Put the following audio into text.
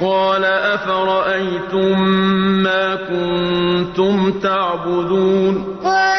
قَالَ أَفَرَأَيْتُم مَّا كُنتُمْ تَعْبُدُونَ؟ قَالَ